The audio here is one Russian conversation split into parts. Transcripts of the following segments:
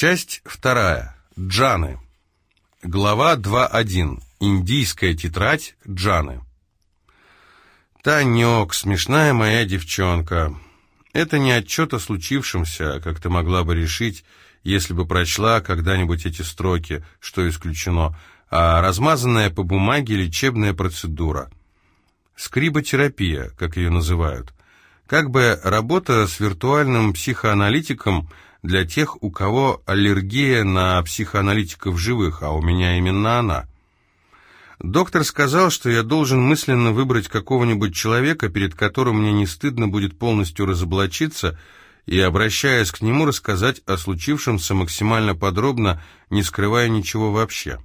Часть вторая. Джаны. Глава 2.1. Индийская тетрадь Джаны. Танек, смешная моя девчонка. Это не отчет о случившемся, как ты могла бы решить, если бы прочла когда-нибудь эти строки, что исключено, а размазанная по бумаге лечебная процедура. Скриботерапия, как ее называют. Как бы работа с виртуальным психоаналитиком для тех, у кого аллергия на психоаналитиков живых, а у меня именно она. Доктор сказал, что я должен мысленно выбрать какого-нибудь человека, перед которым мне не стыдно будет полностью разоблачиться, и, обращаясь к нему, рассказать о случившемся максимально подробно, не скрывая ничего вообще.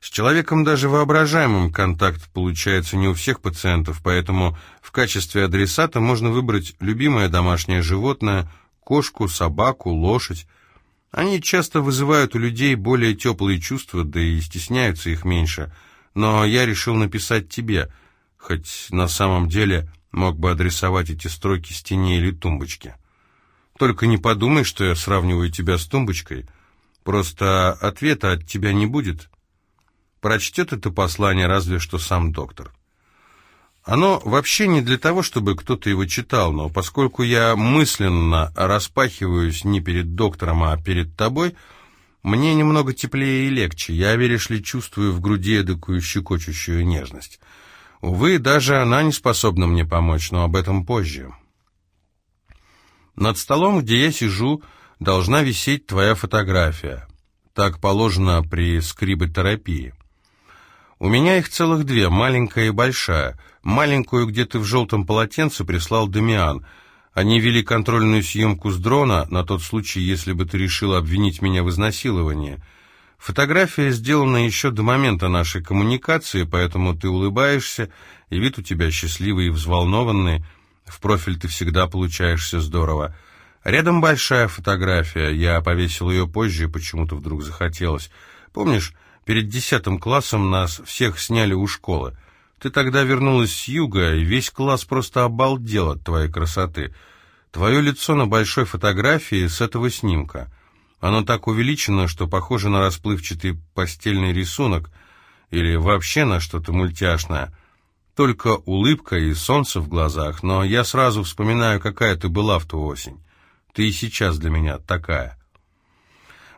С человеком даже воображаемым контакт получается не у всех пациентов, поэтому в качестве адресата можно выбрать любимое домашнее животное, кошку, собаку, лошадь. Они часто вызывают у людей более теплые чувства, да и стесняются их меньше. Но я решил написать тебе, хоть на самом деле мог бы адресовать эти строки стене или тумбочке. Только не подумай, что я сравниваю тебя с тумбочкой. Просто ответа от тебя не будет, Прочтет это послание разве что сам доктор. Оно вообще не для того, чтобы кто-то его читал, но поскольку я мысленно распахиваюсь не перед доктором, а перед тобой, мне немного теплее и легче. Я, веришь ли, чувствую в груди эдакую щекочущую нежность. Увы, даже она не способна мне помочь, но об этом позже. Над столом, где я сижу, должна висеть твоя фотография. Так положено при скриботерапии. У меня их целых две, маленькая и большая. Маленькую, где ты в желтом полотенце, прислал Дамиан. Они вели контрольную съемку с дрона на тот случай, если бы ты решила обвинить меня в изнасиловании. Фотография сделана еще до момента нашей коммуникации, поэтому ты улыбаешься, и вид у тебя счастливый и взволнованный. В профиль ты всегда получаешься здорово. Рядом большая фотография, я повесил ее позже, почему-то вдруг захотелось. Помнишь, Перед десятым классом нас всех сняли у школы. Ты тогда вернулась с юга, и весь класс просто обалдел от твоей красоты. Твое лицо на большой фотографии с этого снимка. Оно так увеличено, что похоже на расплывчатый постельный рисунок или вообще на что-то мультяшное. Только улыбка и солнце в глазах, но я сразу вспоминаю, какая ты была в ту осень. Ты и сейчас для меня такая».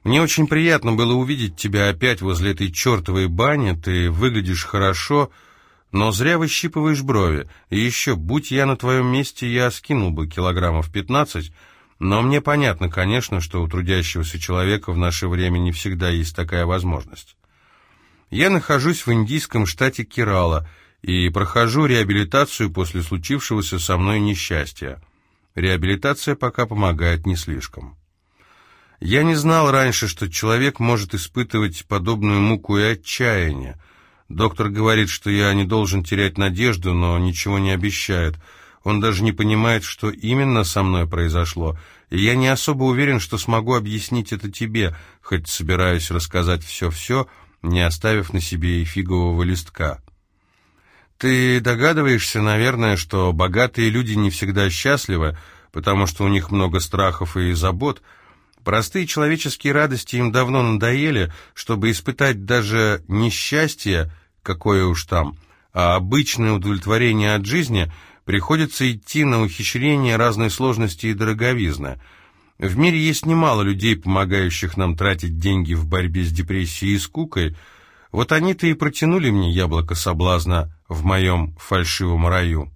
Мне очень приятно было увидеть тебя опять возле этой чертовой бани. Ты выглядишь хорошо, но зря выщипываешь брови. И еще, будь я на твоем месте, я скинул бы килограммов пятнадцать, но мне понятно, конечно, что у трудящегося человека в наше время не всегда есть такая возможность. Я нахожусь в индийском штате Керала и прохожу реабилитацию после случившегося со мной несчастья. Реабилитация пока помогает не слишком. Я не знал раньше, что человек может испытывать подобную муку и отчаяние. Доктор говорит, что я не должен терять надежду, но ничего не обещает. Он даже не понимает, что именно со мной произошло, и я не особо уверен, что смогу объяснить это тебе, хоть собираюсь рассказать все-все, не оставив на себе и фигового листка. Ты догадываешься, наверное, что богатые люди не всегда счастливы, потому что у них много страхов и забот, Простые человеческие радости им давно надоели, чтобы испытать даже несчастье, какое уж там, а обычное удовлетворение от жизни, приходится идти на ухищрение разной сложности и дороговизны. В мире есть немало людей, помогающих нам тратить деньги в борьбе с депрессией и скукой. Вот они-то и протянули мне яблоко соблазна в моем фальшивом раю.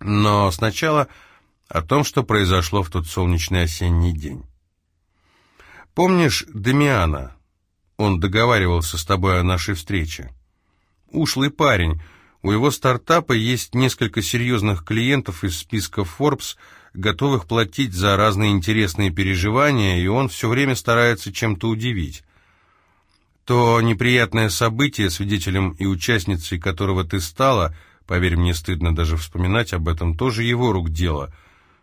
Но сначала о том, что произошло в тот солнечный осенний день. Помнишь Демиана? Он договаривался с тобой о нашей встрече. Ушлый парень. У его стартапа есть несколько серьезных клиентов из списка Forbes, готовых платить за разные интересные переживания, и он все время старается чем-то удивить. То неприятное событие, свидетелем и участницей которого ты стала, поверь мне, стыдно даже вспоминать об этом, тоже его рук дело.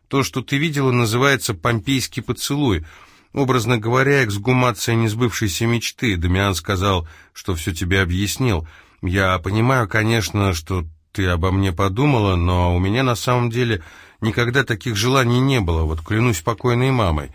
То, что ты видела, называется «помпейский поцелуй», Образно говоря, эксгумация несбывшейся мечты. Дамиан сказал, что все тебе объяснил. Я понимаю, конечно, что ты обо мне подумала, но у меня на самом деле никогда таких желаний не было, вот клянусь покойной мамой.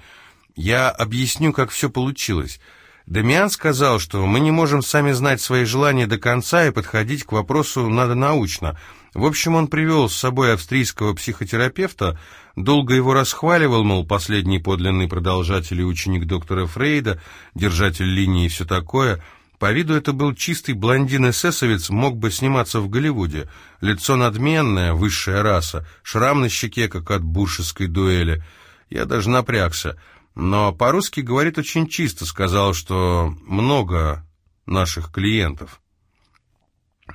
Я объясню, как все получилось. Дамиан сказал, что мы не можем сами знать свои желания до конца и подходить к вопросу надо научно. В общем, он привел с собой австрийского психотерапевта, долго его расхваливал, мол, последний подлинный продолжатель и ученик доктора Фрейда, держатель линии и все такое. По виду это был чистый блондин-эсэсовец, мог бы сниматься в Голливуде. Лицо надменное, высшая раса, шрам на щеке, как от буршеской дуэли. Я даже напрягся но по-русски говорит очень чисто, сказал, что много наших клиентов.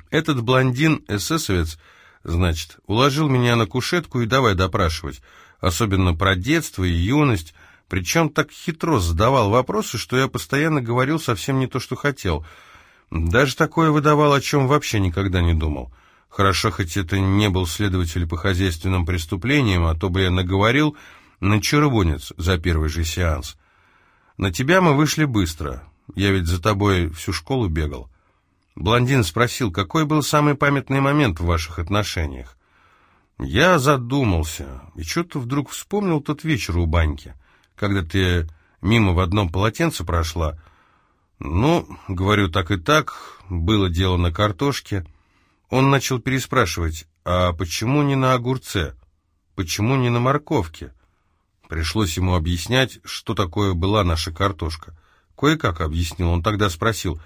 Этот блондин-эсэсовец, значит, уложил меня на кушетку и давай допрашивать, особенно про детство и юность, причем так хитро задавал вопросы, что я постоянно говорил совсем не то, что хотел. Даже такое выдавал, о чем вообще никогда не думал. Хорошо, хоть это не был следователь по хозяйственным преступлениям, а то бы я наговорил на червонец за первый же сеанс. На тебя мы вышли быстро. Я ведь за тобой всю школу бегал. Блондин спросил, какой был самый памятный момент в ваших отношениях. Я задумался, и что-то вдруг вспомнил тот вечер у баньки, когда ты мимо в одном полотенце прошла. Ну, говорю, так и так, было дело на картошке. Он начал переспрашивать, а почему не на огурце? Почему не на морковке? Пришлось ему объяснять, что такое была наша картошка. Кое-как объяснил. Он тогда спросил,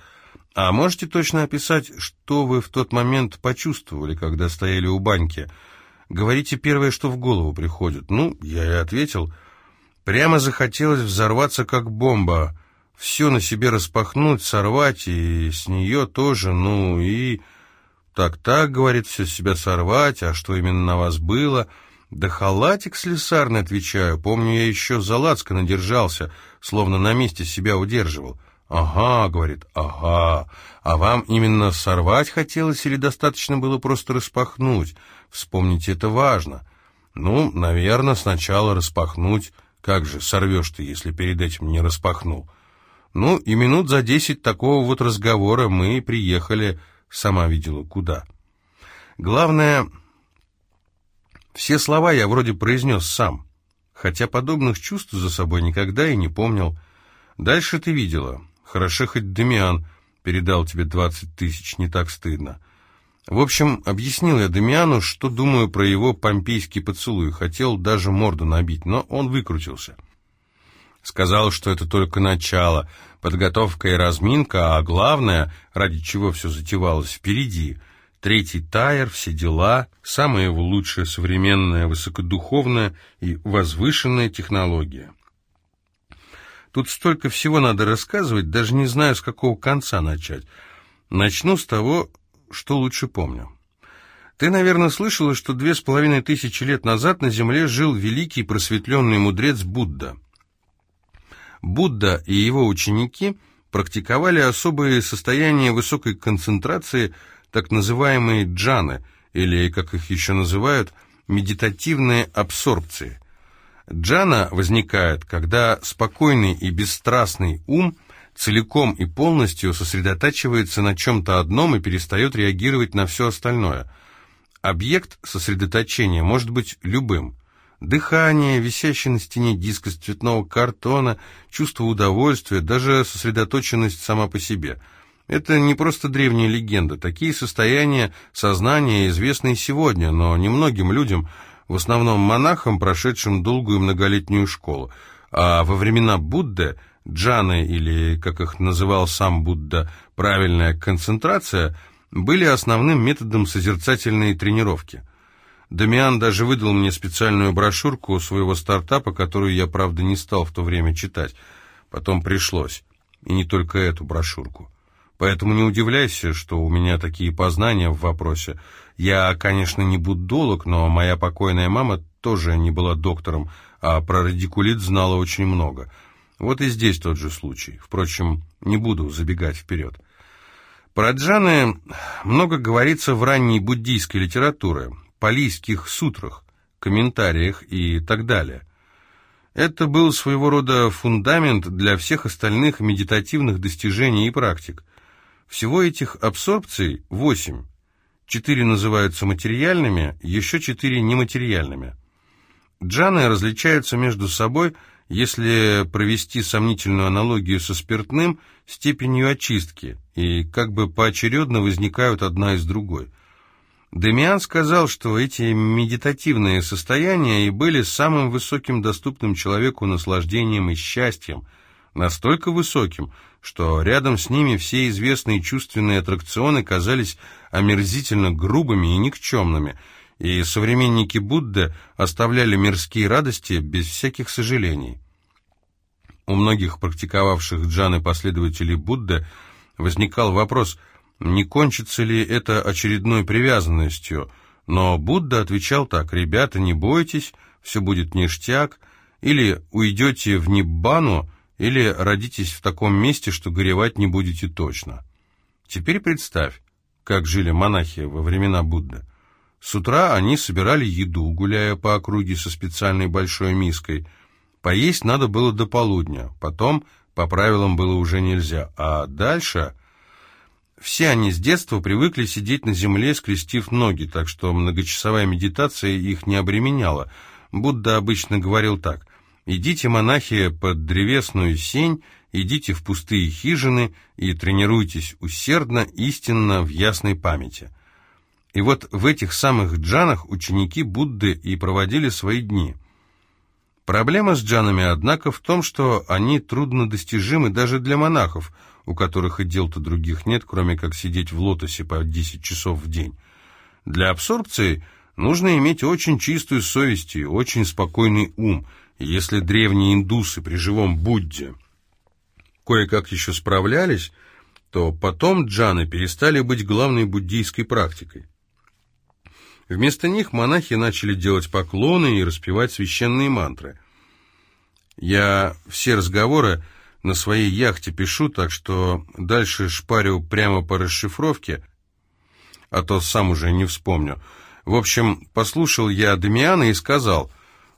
«А можете точно описать, что вы в тот момент почувствовали, когда стояли у баньки? Говорите первое, что в голову приходит». Ну, я и ответил, «Прямо захотелось взорваться, как бомба, все на себе распахнуть, сорвать, и с нее тоже, ну и...» «Так-так, — говорит, — все с себя сорвать, а что именно на вас было?» «Да халатик слесарный, отвечаю. Помню, я еще за лацко держался, словно на месте себя удерживал». «Ага», — говорит, — «ага. А вам именно сорвать хотелось или достаточно было просто распахнуть? Вспомните, это важно». «Ну, наверное, сначала распахнуть. Как же сорвешь ты, если перед этим не распахнул?» Ну, и минут за десять такого вот разговора мы приехали, сама видела, куда. Главное, все слова я вроде произнес сам, хотя подобных чувств за собой никогда и не помнил. Дальше ты видела. Хорошо, хоть Демиан передал тебе двадцать тысяч, не так стыдно. В общем, объяснил я Демиану, что думаю про его помпейский поцелуй. Хотел даже морду набить, но он выкрутился. Сказал, что это только начало, подготовка и разминка, а главное, ради чего все затевалось, впереди — третий тайр, все дела, самая его лучшая современная, высокодуховная и возвышенная технология. Тут столько всего надо рассказывать, даже не знаю, с какого конца начать. Начну с того, что лучше помню. Ты, наверное, слышала, что две с половиной тысячи лет назад на Земле жил великий просветленный мудрец Будда. Будда и его ученики практиковали особые состояния высокой концентрации – так называемые джаны, или, как их еще называют, медитативные абсорбции. Джана возникает, когда спокойный и бесстрастный ум целиком и полностью сосредотачивается на чем-то одном и перестает реагировать на все остальное. Объект сосредоточения может быть любым. Дыхание, висящий на стене диск из цветного картона, чувство удовольствия, даже сосредоточенность сама по себе – это не просто древняя легенда. Такие состояния сознания известны и сегодня, но немногим людям, в основном монахам, прошедшим долгую многолетнюю школу. А во времена Будды джаны, или, как их называл сам Будда, правильная концентрация, были основным методом созерцательной тренировки. Дамиан даже выдал мне специальную брошюрку своего стартапа, которую я, правда, не стал в то время читать. Потом пришлось. И не только эту брошюрку. Поэтому не удивляйся, что у меня такие познания в вопросе. Я, конечно, не буддолог, но моя покойная мама тоже не была доктором, а про радикулит знала очень много. Вот и здесь тот же случай. Впрочем, не буду забегать вперед. Про джаны много говорится в ранней буддийской литературе, палийских сутрах, комментариях и так далее. Это был своего рода фундамент для всех остальных медитативных достижений и практик. Всего этих абсорбций восемь. Четыре называются материальными, еще четыре нематериальными. Джаны различаются между собой, если провести сомнительную аналогию со спиртным, степенью очистки, и как бы поочередно возникают одна из другой. Демиан сказал, что эти медитативные состояния и были самым высоким доступным человеку наслаждением и счастьем, настолько высоким, что рядом с ними все известные чувственные аттракционы казались омерзительно грубыми и никчемными, и современники Будды оставляли мирские радости без всяких сожалений. У многих практиковавших джаны последователей Будды возникал вопрос, не кончится ли это очередной привязанностью, но Будда отвечал так, «Ребята, не бойтесь, все будет ништяк, или уйдете в Ниббану, или родитесь в таком месте, что горевать не будете точно». Теперь представь, как жили монахи во времена Будды. С утра они собирали еду, гуляя по округе со специальной большой миской. Поесть надо было до полудня, потом по правилам было уже нельзя. А дальше... Все они с детства привыкли сидеть на земле, скрестив ноги, так что многочасовая медитация их не обременяла. Будда обычно говорил так. «Идите, монахи, под древесную сень, идите в пустые хижины и тренируйтесь усердно, истинно, в ясной памяти». И вот в этих самых джанах ученики Будды и проводили свои дни. Проблема с джанами, однако, в том, что они труднодостижимы даже для монахов, у которых и дел-то других нет, кроме как сидеть в лотосе по 10 часов в день. Для абсорбции нужно иметь очень чистую совесть и очень спокойный ум, если древние индусы при живом Будде кое-как еще справлялись, то потом джаны перестали быть главной буддийской практикой. Вместо них монахи начали делать поклоны и распевать священные мантры. Я все разговоры на своей яхте пишу, так что дальше шпарю прямо по расшифровке, а то сам уже не вспомню. В общем, послушал я Дамиана и сказал,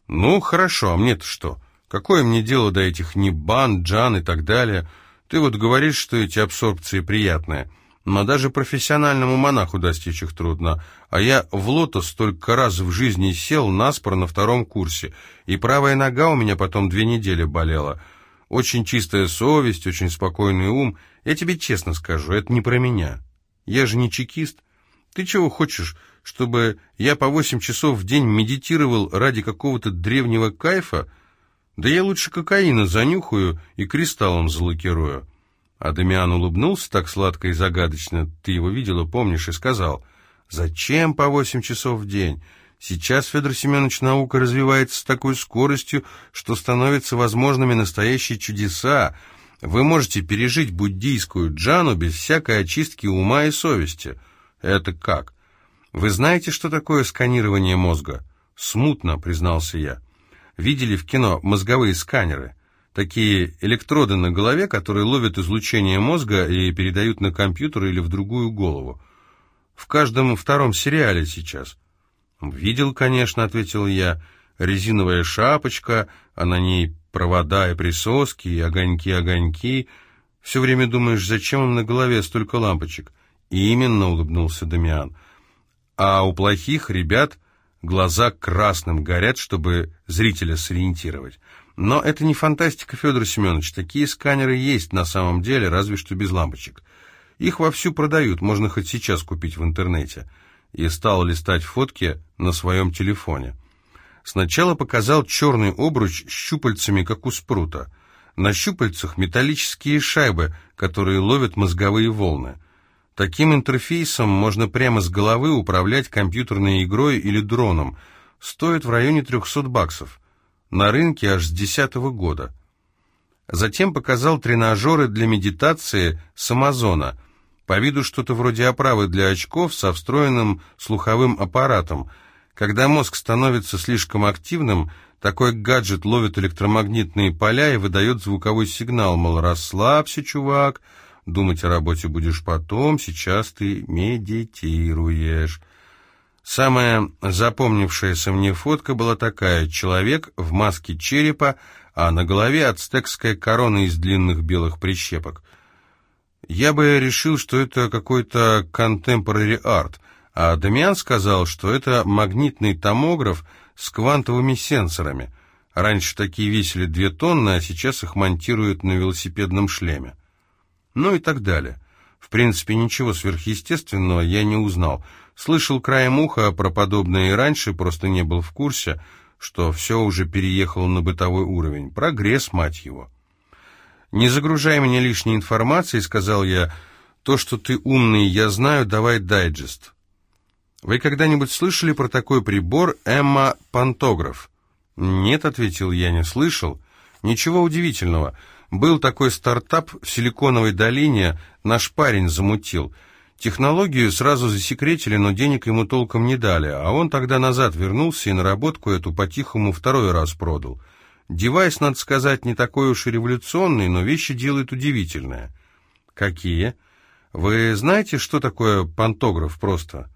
«Ну, хорошо, а мне-то что? Какое мне дело до этих Нибан, Джан и так далее? Ты вот говоришь, что эти абсорбции приятные». Но даже профессиональному монаху достичь их трудно. А я в лотос столько раз в жизни сел наспор на втором курсе, и правая нога у меня потом две недели болела. Очень чистая совесть, очень спокойный ум. Я тебе честно скажу, это не про меня. Я же не чекист. Ты чего хочешь, чтобы я по восемь часов в день медитировал ради какого-то древнего кайфа? Да я лучше кокаина занюхаю и кристаллом залакирую». А Дамиан улыбнулся так сладко и загадочно, ты его видела, помнишь, и сказал, «Зачем по восемь часов в день? Сейчас, Федор Семенович, наука развивается с такой скоростью, что становятся возможными настоящие чудеса. Вы можете пережить буддийскую джану без всякой очистки ума и совести». «Это как?» «Вы знаете, что такое сканирование мозга?» «Смутно», — признался я. «Видели в кино мозговые сканеры?» такие электроды на голове, которые ловят излучение мозга и передают на компьютер или в другую голову. В каждом втором сериале сейчас. «Видел, конечно», — ответил я, — «резиновая шапочка, а на ней провода и присоски, и огоньки-огоньки. Все время думаешь, зачем им на голове столько лампочек?» Именно улыбнулся Дамиан. «А у плохих ребят глаза красным горят, чтобы зрителя сориентировать». Но это не фантастика, Федор Семенович. Такие сканеры есть на самом деле, разве что без лампочек. Их вовсю продают, можно хоть сейчас купить в интернете. И стал листать фотки на своем телефоне. Сначала показал черный обруч с щупальцами, как у спрута. На щупальцах металлические шайбы, которые ловят мозговые волны. Таким интерфейсом можно прямо с головы управлять компьютерной игрой или дроном. Стоит в районе 300 баксов на рынке аж с 2010 года. Затем показал тренажеры для медитации с Амазона, по виду что-то вроде оправы для очков со встроенным слуховым аппаратом. Когда мозг становится слишком активным, такой гаджет ловит электромагнитные поля и выдает звуковой сигнал, мол, расслабься, чувак, думать о работе будешь потом, сейчас ты медитируешь. Самая запомнившаяся мне фотка была такая. Человек в маске черепа, а на голове ацтекская корона из длинных белых прищепок. Я бы решил, что это какой-то contemporary арт, а Дамиан сказал, что это магнитный томограф с квантовыми сенсорами. Раньше такие весили две тонны, а сейчас их монтируют на велосипедном шлеме. Ну и так далее. В принципе, ничего сверхъестественного я не узнал. Слышал краем уха про подобное и раньше, просто не был в курсе, что все уже переехало на бытовой уровень. Прогресс, мать его. «Не загружай меня лишней информацией», — сказал я. «То, что ты умный, я знаю, давай дайджест». «Вы когда-нибудь слышали про такой прибор Эмма-пантограф?» «Нет», — ответил я, — «не слышал». «Ничего удивительного. Был такой стартап в Силиконовой долине, наш парень замутил. Технологию сразу засекретили, но денег ему толком не дали, а он тогда назад вернулся и наработку эту по-тихому второй раз продал. Девайс, надо сказать, не такой уж и революционный, но вещи делает удивительные». «Какие?» «Вы знаете, что такое пантограф просто?»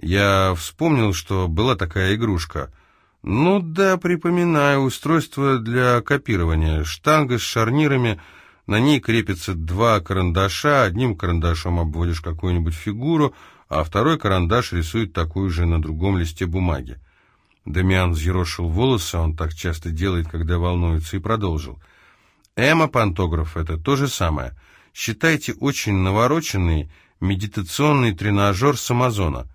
Я вспомнил, что была такая игрушка — «Ну да, припоминаю, устройство для копирования. Штанга с шарнирами, на ней крепятся два карандаша, одним карандашом обводишь какую-нибудь фигуру, а второй карандаш рисует такую же на другом листе бумаги». Дамиан взъерошил волосы, он так часто делает, когда волнуется, и продолжил. «Эмо-пантограф — это то же самое. Считайте очень навороченный медитационный тренажер с Амазона.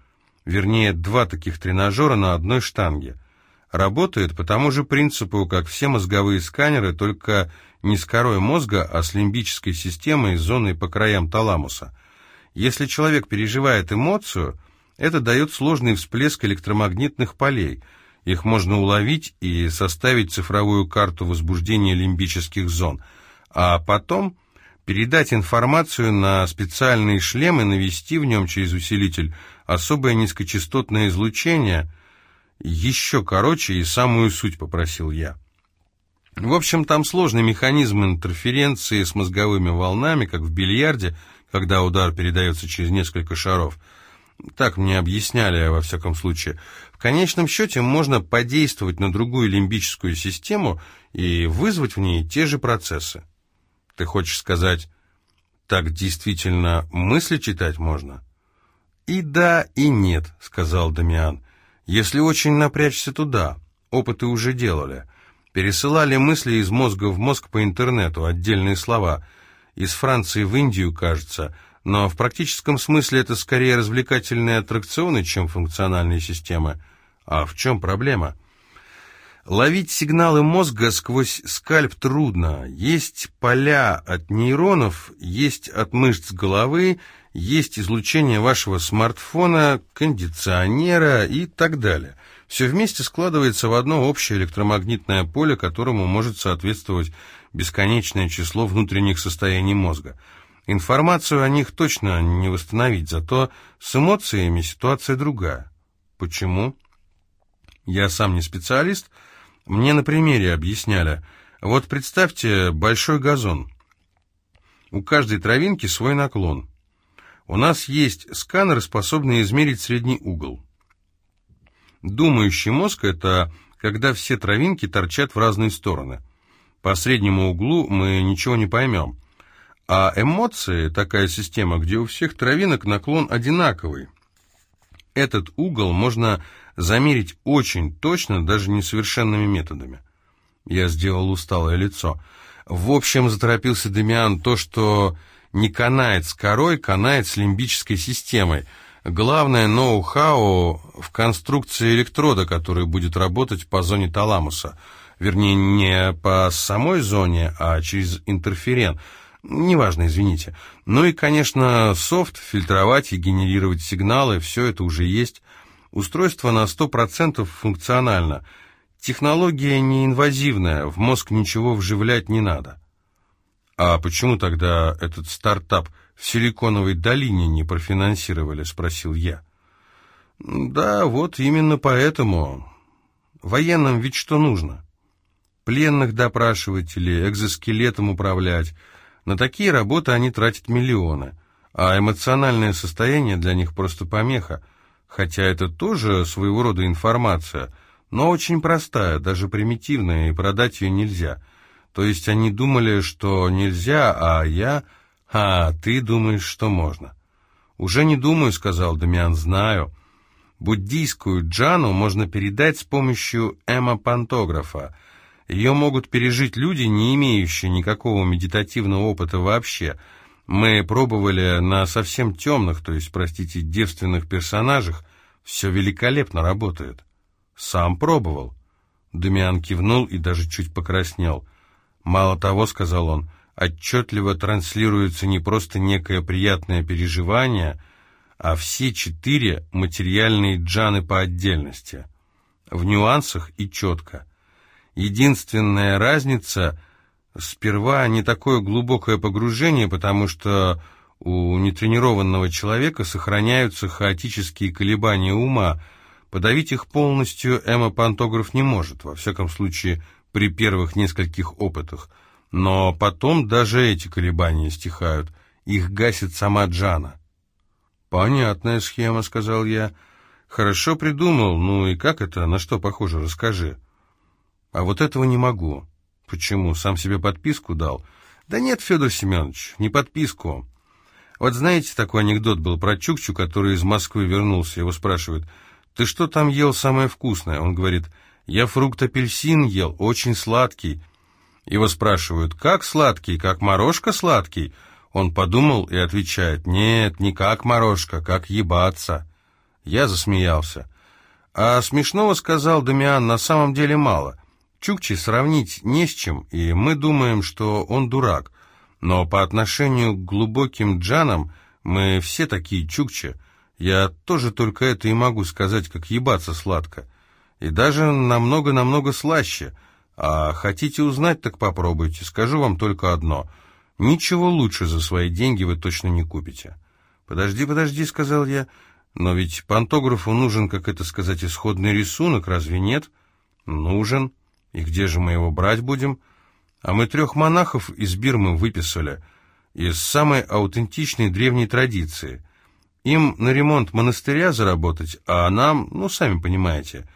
Вернее, два таких тренажера на одной штанге». Работает по тому же принципу, как все мозговые сканеры, только не с корой мозга, а с лимбической системой, зоной по краям таламуса. Если человек переживает эмоцию, это дает сложный всплеск электромагнитных полей. Их можно уловить и составить цифровую карту возбуждения лимбических зон, а потом передать информацию на специальные шлемы, навести в нем через усилитель особое низкочастотное излучение – еще короче и самую суть попросил я. В общем, там сложный механизм интерференции с мозговыми волнами, как в бильярде, когда удар передается через несколько шаров. Так мне объясняли, во всяком случае. В конечном счете можно подействовать на другую лимбическую систему и вызвать в ней те же процессы. Ты хочешь сказать, так действительно мысли читать можно? И да, и нет, сказал Дамиан. Если очень напрячься туда, опыты уже делали. Пересылали мысли из мозга в мозг по интернету, отдельные слова. Из Франции в Индию, кажется. Но в практическом смысле это скорее развлекательные аттракционы, чем функциональные системы. А в чем проблема? Ловить сигналы мозга сквозь скальп трудно. Есть поля от нейронов, есть от мышц головы, есть излучение вашего смартфона, кондиционера и так далее. Все вместе складывается в одно общее электромагнитное поле, которому может соответствовать бесконечное число внутренних состояний мозга. Информацию о них точно не восстановить, зато с эмоциями ситуация другая. Почему? Я сам не специалист, мне на примере объясняли. Вот представьте большой газон. У каждой травинки свой наклон. У нас есть сканеры, способные измерить средний угол. Думающий мозг – это когда все травинки торчат в разные стороны. По среднему углу мы ничего не поймем. А эмоции – такая система, где у всех травинок наклон одинаковый. Этот угол можно замерить очень точно, даже несовершенными методами. Я сделал усталое лицо. В общем, заторопился Демиан, то, что не канает с корой, канает с лимбической системой. Главное ноу-хау в конструкции электрода, который будет работать по зоне таламуса. Вернее, не по самой зоне, а через интерферен. Неважно, извините. Ну и, конечно, софт, фильтровать и генерировать сигналы, все это уже есть. Устройство на 100% функционально. Технология неинвазивная, в мозг ничего вживлять не надо. «А почему тогда этот стартап в Силиконовой долине не профинансировали?» — спросил я. «Да, вот именно поэтому. Военным ведь что нужно? Пленных допрашивать или экзоскелетом управлять. На такие работы они тратят миллионы, а эмоциональное состояние для них просто помеха, хотя это тоже своего рода информация, но очень простая, даже примитивная, и продать ее нельзя». То есть они думали, что нельзя, а я... А, ты думаешь, что можно. Уже не думаю, сказал Дамиан, знаю. Буддийскую джану можно передать с помощью эмопантографа. Ее могут пережить люди, не имеющие никакого медитативного опыта вообще. Мы пробовали на совсем темных, то есть, простите, девственных персонажах. Все великолепно работает. Сам пробовал. Дамиан кивнул и даже чуть покраснел. Мало того, сказал он, отчетливо транслируется не просто некое приятное переживание, а все четыре материальные джаны по отдельности, в нюансах и четко. Единственная разница — сперва не такое глубокое погружение, потому что у нетренированного человека сохраняются хаотические колебания ума. Подавить их полностью эмо-пантограф не может, во всяком случае, при первых нескольких опытах. Но потом даже эти колебания стихают, их гасит сама Джана. «Понятная схема», — сказал я. «Хорошо придумал. Ну и как это? На что похоже? Расскажи». «А вот этого не могу». «Почему? Сам себе подписку дал?» «Да нет, Федор Семенович, не подписку. Вот знаете, такой анекдот был про Чукчу, который из Москвы вернулся. Его спрашивают, «Ты что там ел самое вкусное?» Он говорит, «Я фрукт апельсин ел, очень сладкий». Его спрашивают, «Как сладкий? Как морожка сладкий?» Он подумал и отвечает, «Нет, не как морожка, как ебаться». Я засмеялся. А смешного, сказал Дамиан, на самом деле мало. Чукчи сравнить не с чем, и мы думаем, что он дурак. Но по отношению к глубоким джанам мы все такие чукчи. Я тоже только это и могу сказать, как ебаться сладко. И даже намного-намного слаще. А хотите узнать, так попробуйте. Скажу вам только одно — Ничего лучше за свои деньги вы точно не купите. «Подожди, подожди», — сказал я, — «но ведь пантографу нужен, как это сказать, исходный рисунок, разве нет?» «Нужен. И где же мы его брать будем?» «А мы трех монахов из Бирмы выписали, из самой аутентичной древней традиции. Им на ремонт монастыря заработать, а нам, ну, сами понимаете...»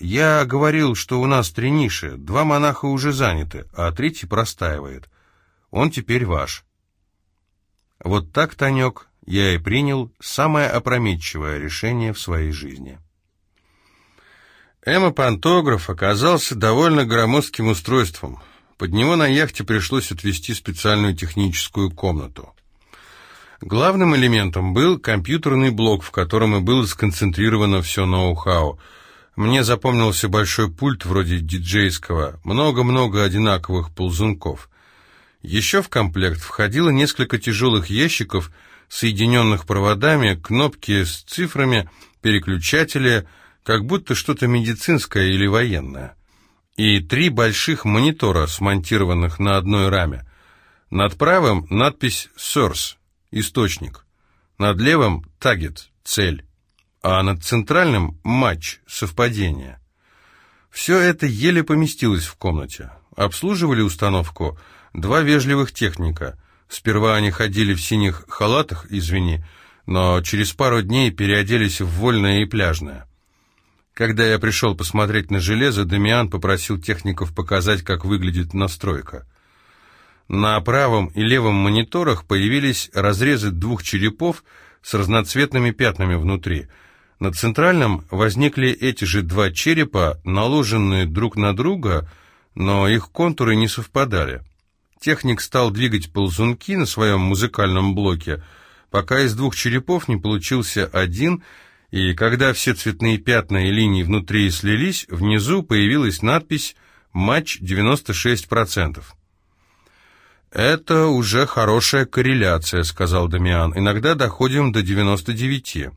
Я говорил, что у нас три ниши, два монаха уже заняты, а третий простаивает. Он теперь ваш. Вот так, Танек, я и принял самое опрометчивое решение в своей жизни. Эмо-пантограф оказался довольно громоздким устройством. Под него на яхте пришлось отвести специальную техническую комнату. Главным элементом был компьютерный блок, в котором и было сконцентрировано все ноу-хау. Мне запомнился большой пульт вроде диджейского, много-много одинаковых ползунков. Еще в комплект входило несколько тяжелых ящиков, соединенных проводами, кнопки с цифрами, переключатели, как будто что-то медицинское или военное. И три больших монитора, смонтированных на одной раме. Над правым надпись «Source» — источник. Над левым — «Target» — цель. А над центральным — «Матч» — совпадение. Все это еле поместилось в комнате. Обслуживали установку — Два вежливых техника. Сперва они ходили в синих халатах, извини, но через пару дней переоделись в вольное и пляжное. Когда я пришел посмотреть на железо, Дамиан попросил техников показать, как выглядит настройка. На правом и левом мониторах появились разрезы двух черепов с разноцветными пятнами внутри. На центральном возникли эти же два черепа, наложенные друг на друга, но их контуры не совпадали. Техник стал двигать ползунки на своем музыкальном блоке, пока из двух черепов не получился один, и когда все цветные пятна и линии внутри слились, внизу появилась надпись «Матч 96%». «Это уже хорошая корреляция», — сказал Дамиан. «Иногда доходим до 99%.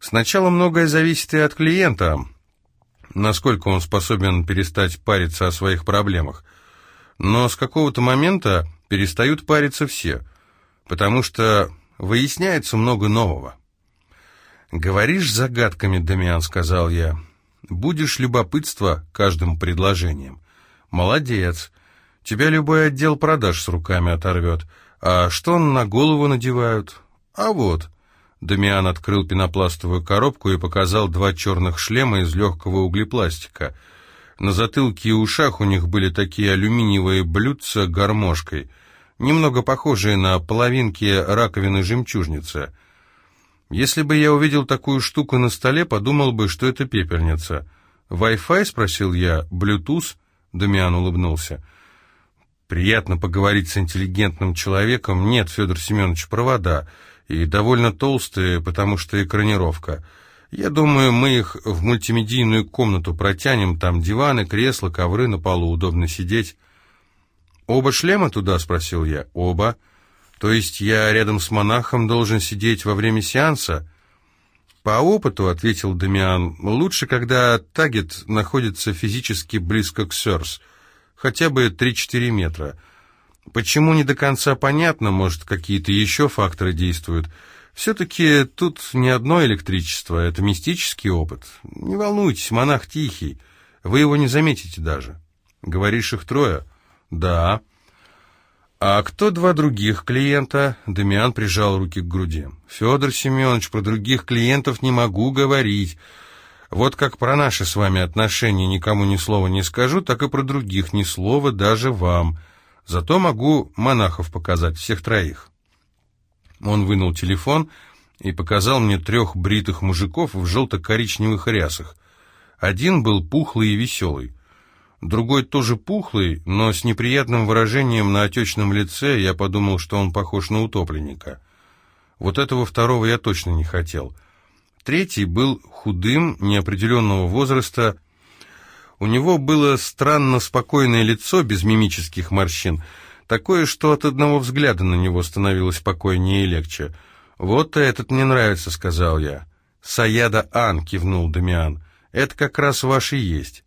Сначала многое зависит и от клиента, насколько он способен перестать париться о своих проблемах. Но с какого-то момента перестают париться все, потому что выясняется много нового. «Говоришь загадками, Дамиан», — сказал я. «Будешь любопытство каждым предложением». «Молодец. Тебя любой отдел продаж с руками оторвет. А что на голову надевают?» «А вот». Дамиан открыл пенопластовую коробку и показал два черных шлема из легкого углепластика — на затылке и ушах у них были такие алюминиевые блюдца гармошкой, немного похожие на половинки раковины жемчужницы. Если бы я увидел такую штуку на столе, подумал бы, что это пепельница. «Wi-Fi?» — спросил я. «Bluetooth?» Дамиан улыбнулся. Приятно поговорить с интеллигентным человеком. Нет, Федор Семенович, провода. И довольно толстые, потому что экранировка. Я думаю, мы их в мультимедийную комнату протянем. Там диваны, кресла, ковры, на полу удобно сидеть. «Оба шлема туда?» — спросил я. «Оба. То есть я рядом с монахом должен сидеть во время сеанса?» «По опыту», — ответил Дамиан, — «лучше, когда тагет находится физически близко к Сёрс» хотя бы 3-4 метра. Почему не до конца понятно, может, какие-то еще факторы действуют. Все-таки тут не одно электричество, это мистический опыт. Не волнуйтесь, монах тихий, вы его не заметите даже. Говоришь, их трое? Да. А кто два других клиента? Дамиан прижал руки к груди. Федор Семенович, про других клиентов не могу говорить. Вот как про наши с вами отношения никому ни слова не скажу, так и про других ни слова даже вам. Зато могу монахов показать, всех троих». Он вынул телефон и показал мне трех бритых мужиков в желто-коричневых рясах. Один был пухлый и веселый. Другой тоже пухлый, но с неприятным выражением на отечном лице я подумал, что он похож на утопленника. Вот этого второго я точно не хотел — Третий был худым, неопределенного возраста. У него было странно спокойное лицо, без мимических морщин, такое, что от одного взгляда на него становилось спокойнее и легче. «Вот этот мне нравится», — сказал я. «Саяда Ан», — кивнул Дамиан. «Это как раз ваш и есть».